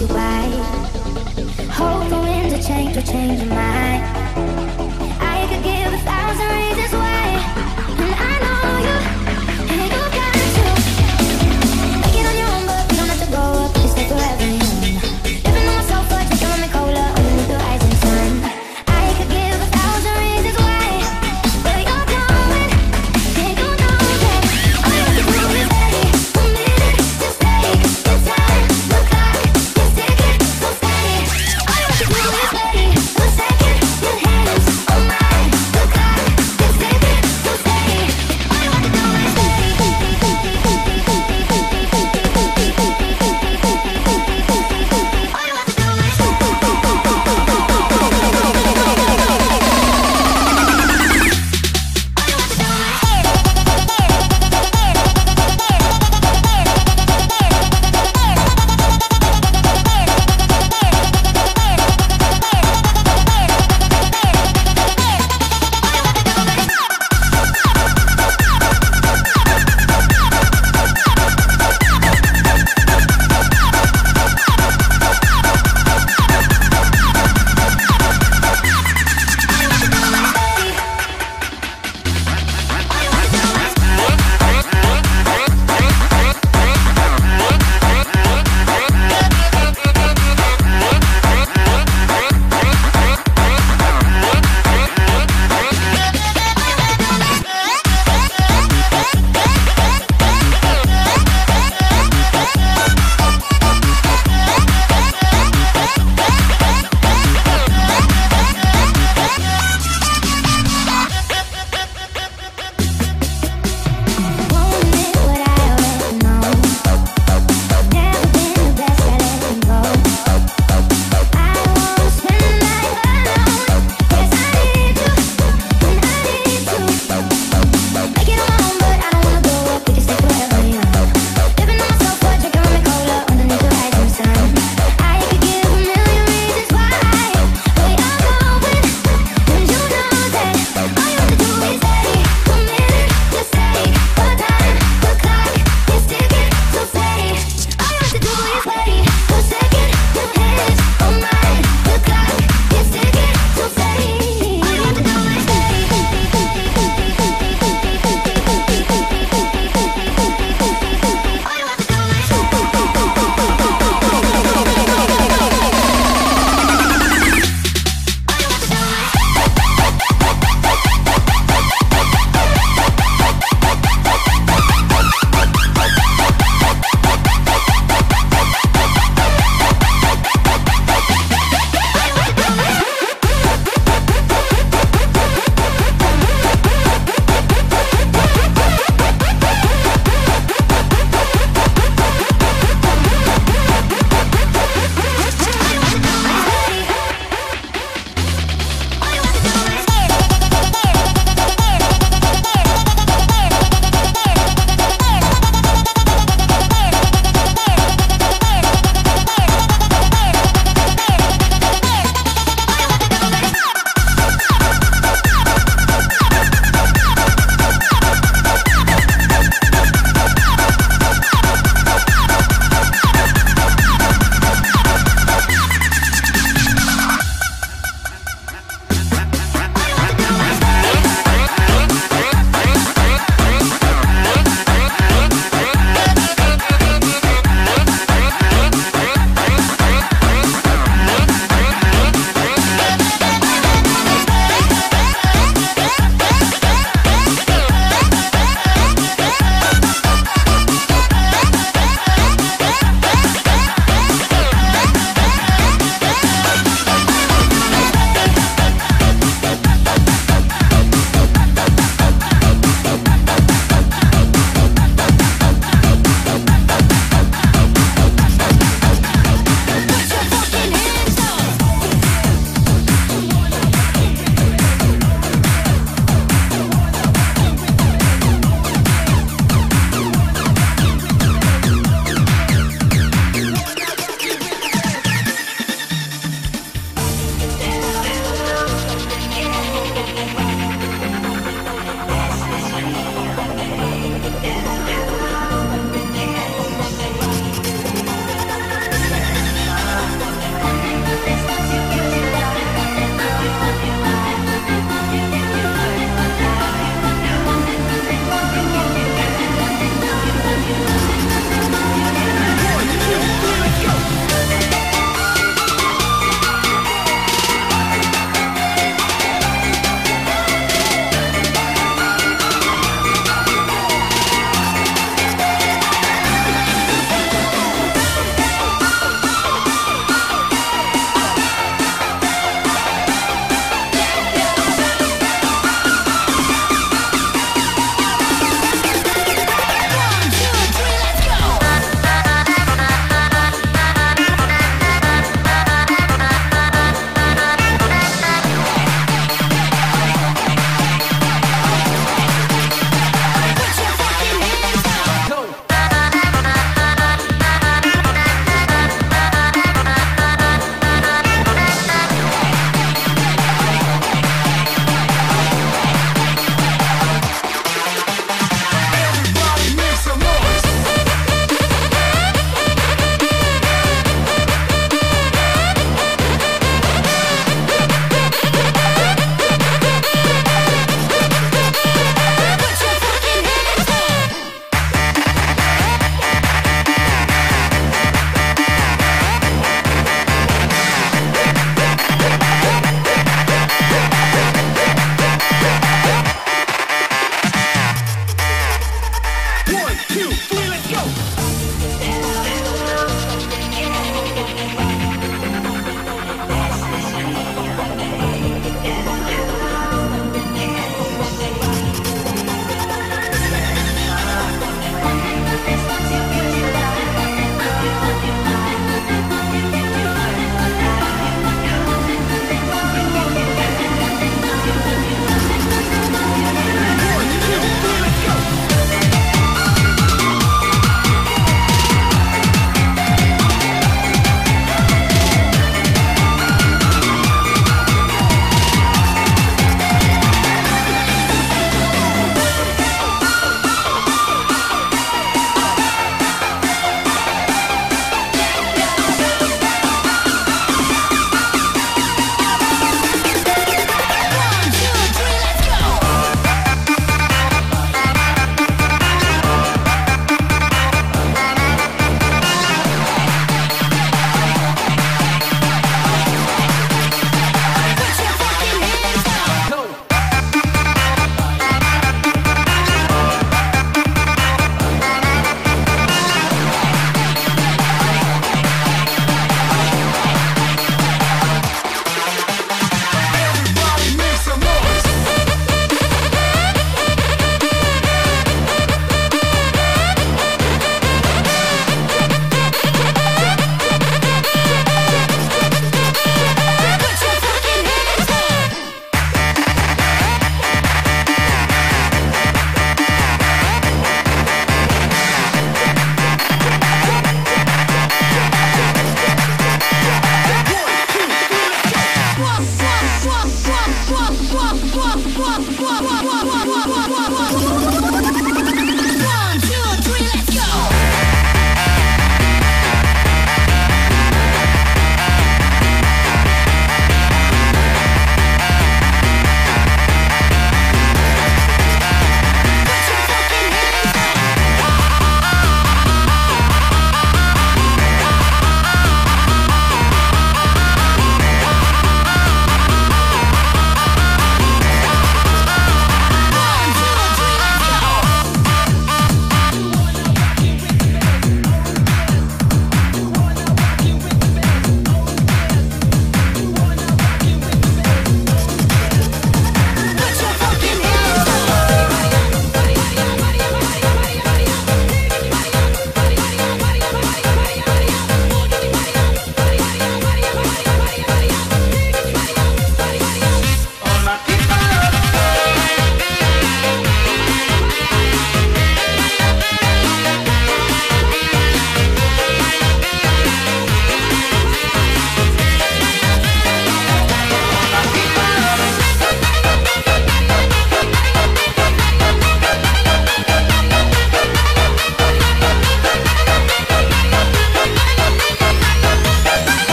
you why. Hope the wind to change, will change your mind.